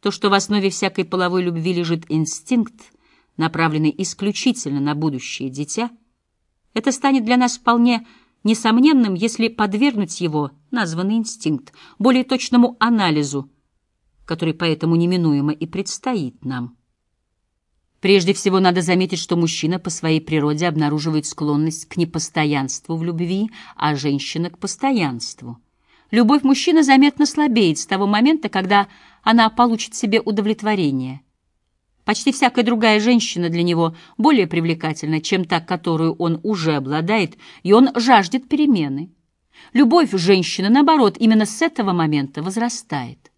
То, что в основе всякой половой любви лежит инстинкт, направленный исключительно на будущее дитя, это станет для нас вполне несомненным, если подвергнуть его, названный инстинкт, более точному анализу, который поэтому неминуемо и предстоит нам. Прежде всего надо заметить, что мужчина по своей природе обнаруживает склонность к непостоянству в любви, а женщина — к постоянству. Любовь мужчины заметно слабеет с того момента, когда она получит себе удовлетворение. Почти всякая другая женщина для него более привлекательна, чем та, которую он уже обладает, и он жаждет перемены. Любовь женщины, наоборот, именно с этого момента возрастает.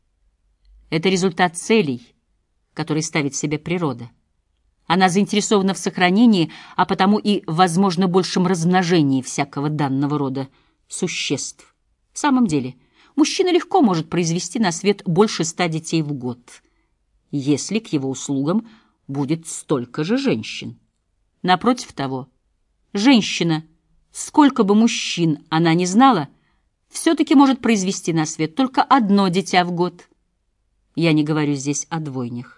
Это результат целей, которые ставит себе природа. Она заинтересована в сохранении, а потому и, возможно, большем размножении всякого данного рода существ. В самом деле, мужчина легко может произвести на свет больше ста детей в год, если к его услугам будет столько же женщин. Напротив того, женщина, сколько бы мужчин она ни знала, все-таки может произвести на свет только одно дитя в год. Я не говорю здесь о двойнях.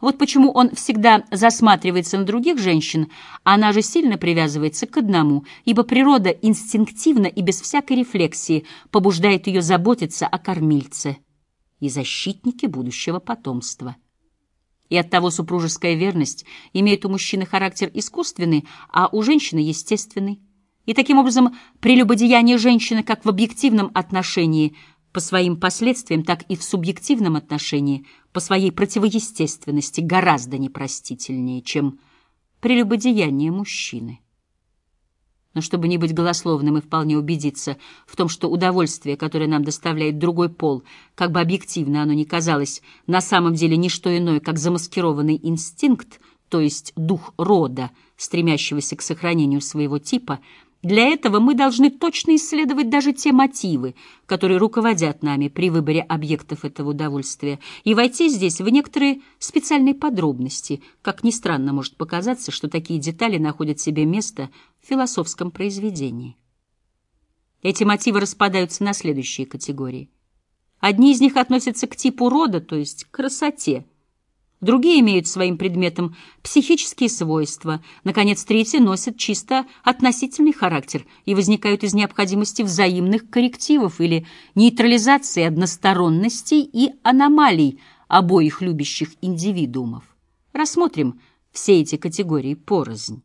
Вот почему он всегда засматривается на других женщин, а она же сильно привязывается к одному, ибо природа инстинктивно и без всякой рефлексии побуждает ее заботиться о кормильце и защитнике будущего потомства. И оттого супружеская верность имеет у мужчины характер искусственный, а у женщины естественный. И таким образом прелюбодеяние женщины как в объективном отношении – по своим последствиям, так и в субъективном отношении, по своей противоестественности гораздо непростительнее, чем прелюбодеяние мужчины. Но чтобы не быть голословным и вполне убедиться в том, что удовольствие, которое нам доставляет другой пол, как бы объективно оно ни казалось, на самом деле не что иное, как замаскированный инстинкт, то есть дух рода, стремящегося к сохранению своего типа — для этого мы должны точно исследовать даже те мотивы, которые руководят нами при выборе объектов этого удовольствия, и войти здесь в некоторые специальные подробности. Как ни странно может показаться, что такие детали находят себе место в философском произведении. Эти мотивы распадаются на следующие категории. Одни из них относятся к типу рода, то есть к красоте – Другие имеют своим предметом психические свойства. Наконец, третьи носят чисто относительный характер и возникают из необходимости взаимных коррективов или нейтрализации односторонностей и аномалий обоих любящих индивидуумов. Рассмотрим все эти категории порознь.